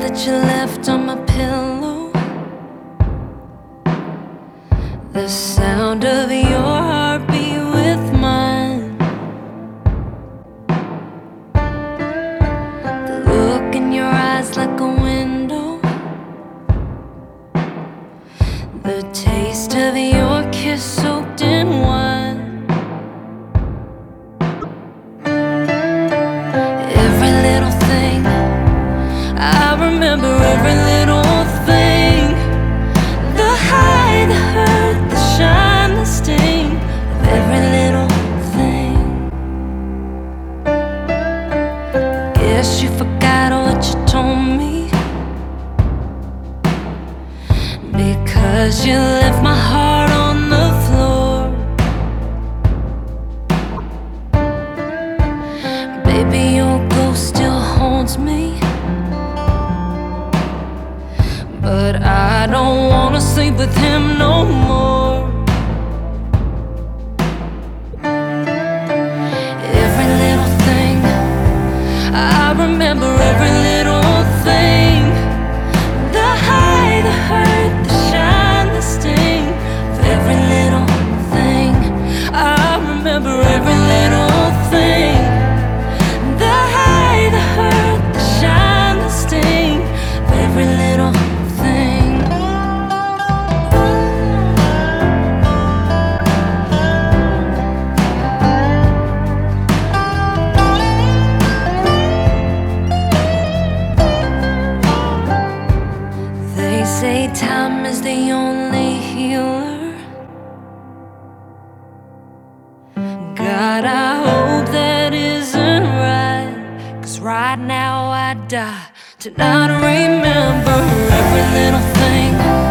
that you left on my pillow. The sound of your heartbeat with mine. The look in your eyes like a window. The taste of your kiss soaked in wine. Guess you forgot what you told me. Because you left my heart on the floor. Baby, your ghost still haunts me. But I don't wanna sleep with him no say time is the only healer. God, I hope that isn't right. Cause right now I die to not remember every little thing.